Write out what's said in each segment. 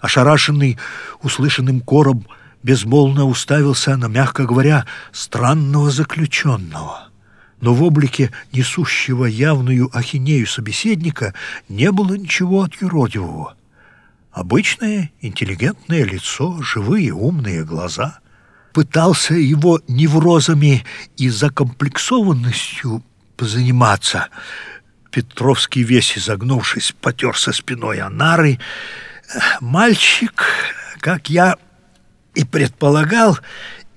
Ошарашенный услышанным кором, безмолвно уставился на, мягко говоря, странного заключенного. Но в облике несущего явную ахинею собеседника не было ничего от юродивого. Обычное интеллигентное лицо, живые умные глаза. Пытался его неврозами и закомплексованностью позаниматься. Петровский весь изогнувшись, потерся спиной о нары. Мальчик, как я и предполагал,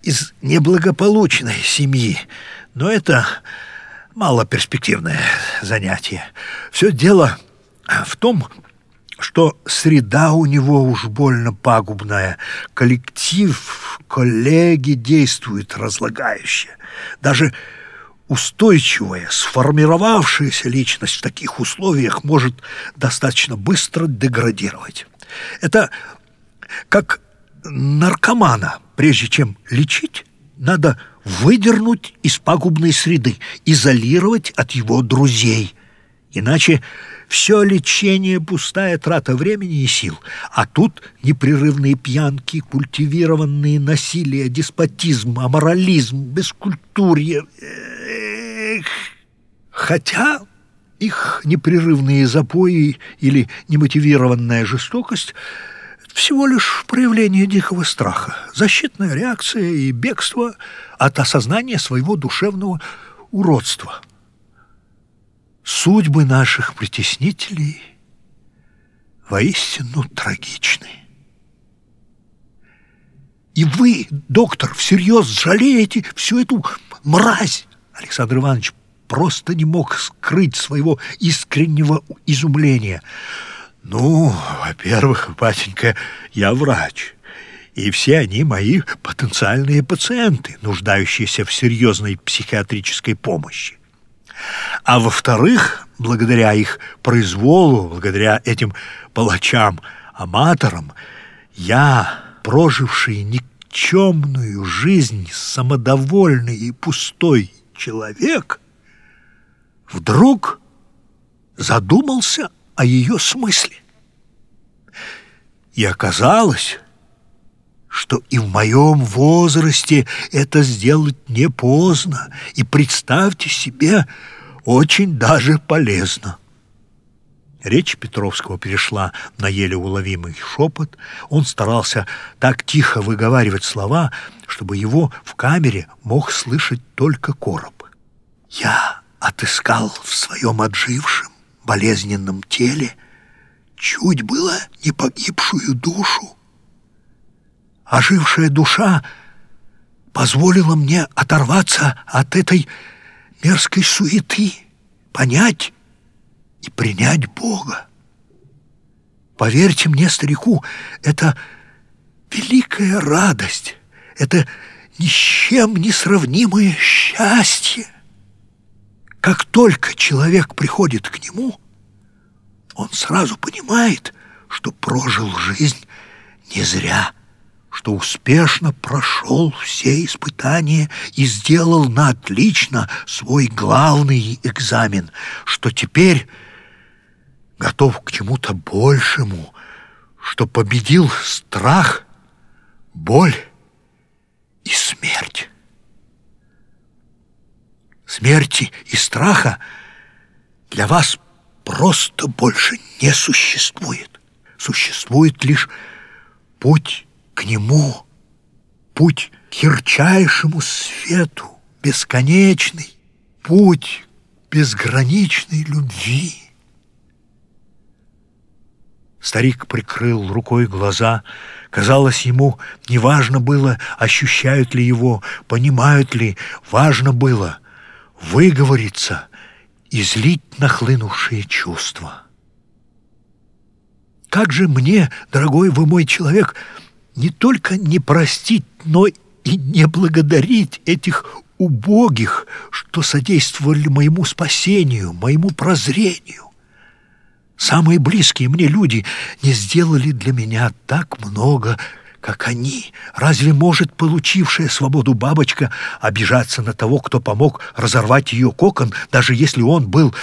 из неблагополучной семьи. Но это малоперспективное занятие. Все дело в том, что среда у него уж больно пагубная, коллектив, коллеги действуют разлагающе. Даже устойчивая, сформировавшаяся личность в таких условиях может достаточно быстро деградировать. Это как наркомана, прежде чем лечить, надо выдернуть из пагубной среды, изолировать от его друзей. Иначе все лечение – пустая трата времени и сил. А тут непрерывные пьянки, культивированные насилие, деспотизм, аморализм, бескультурье. Хотя их непрерывные запои или немотивированная жестокость – всего лишь проявление дикого страха, защитная реакция и бегство от осознания своего душевного уродства – Судьбы наших притеснителей воистину трагичны. И вы, доктор, всерьез жалеете всю эту мразь? Александр Иванович просто не мог скрыть своего искреннего изумления. Ну, во-первых, батенька, я врач, и все они мои потенциальные пациенты, нуждающиеся в серьезной психиатрической помощи. А во-вторых, благодаря их произволу, благодаря этим палачам-аматорам, я, проживший никчемную жизнь, самодовольный и пустой человек, вдруг задумался о ее смысле. И оказалось, что и в моем возрасте это сделать не поздно, и представьте себе, очень даже полезно. Речь Петровского перешла на еле уловимый шепот. Он старался так тихо выговаривать слова, чтобы его в камере мог слышать только короб. «Я отыскал в своем отжившем, болезненном теле чуть было не погибшую душу, ожившая душа позволила мне оторваться от этой мерзкой суеты, понять и принять Бога. Поверьте мне, старику, это великая радость, это ни с чем не сравнимое счастье. Как только человек приходит к нему, он сразу понимает, что прожил жизнь не зря – что успешно прошел все испытания и сделал на отлично свой главный экзамен, что теперь готов к чему-то большему, что победил страх, боль и смерть. Смерти и страха для вас просто больше не существует. Существует лишь путь к нему, путь к ярчайшему свету, бесконечный, путь безграничной любви. Старик прикрыл рукой глаза. Казалось ему, неважно было, ощущают ли его, понимают ли, важно было выговориться, излить нахлынувшие чувства. Как же мне, дорогой вы мой человек, не только не простить, но и не благодарить этих убогих, что содействовали моему спасению, моему прозрению. Самые близкие мне люди не сделали для меня так много, как они. Разве может получившая свободу бабочка обижаться на того, кто помог разорвать ее кокон, даже если он был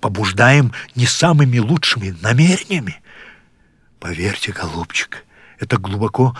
побуждаем не самыми лучшими намерениями? Поверьте, голубчик, это глубоко